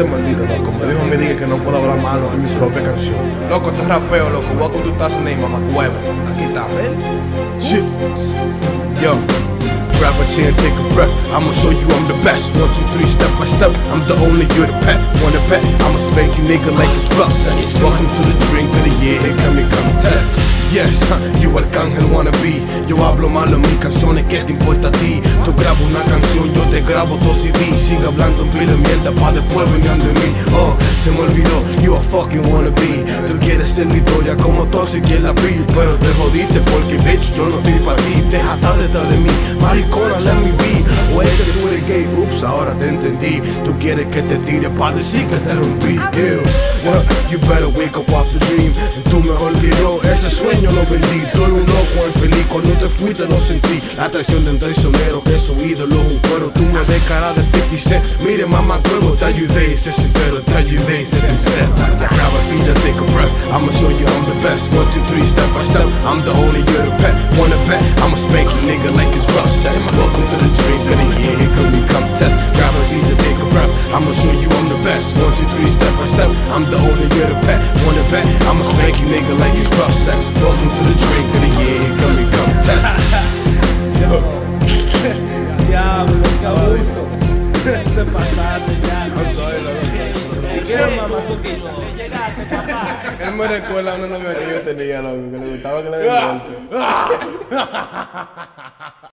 este maldito, loco. Me dijo mi dije que no puedo hablar malo en mis propias canciones. Loco, te rapeo, loco. Voy a con tu taza mamá huevo. Aquí está, ¿ven? Sí. Chair and take a breath. I'ma show you I'm the best. One, two, three, step by step. I'm the only, you're the pet. Wanna bet? I'ma spank you, nigga, like it's rough. Welcome to the drink of the year. Here come me, come test. Yes, you arcángel wanna be. Yo hablo malo en mis canciones, ¿qué te importa a ti? Tú grabo una canción, yo te grabo dos CD. Sigue hablando en pila mierda pa' después vengan de mí. Oh, se me olvidó, you a fucking wanna be. Tú quieres ser mi historia como Toxic y la Bill. Pero te jodiste porque, bitch, yo no estoy para ti. Deja estar detrás de mí, maricona, ahora te entendí. Tú quieres que te tire pa' decir que te rompí. Ew. Well, you better wake up off the dream. En tu mejor que yo, ese sueño lo vendí. Tú un loco infeliz, cuando te fuiste lo sentí. La traición de un traicionero que es un ídolo, un cuero. Tú me ves cara de 50 cent. Mire, mamá, huevo, te ayudé. Sé sincero, te ayudé, sé sincero. Grab a seat, just take a breath. I'ma show you I'm the best. One, two, three, step by step. I'm the only, you're pet. Wanna bet? I'ma spank you, nigga, like it's rough sex. Welcome to the best. One, two, three, step by step. I'm the only, you're the pet. Wanna bet? I'ma spank you, nigga, like it's rough sex. Welcome to the drink of the year. Here come we come test. Diablo, qué abuso. Te pasaste ya. Te quiero, mamazuquito. Llegaste, papá. Él me recuerda una novia que yo tenía, loco, que le gustaba que le den.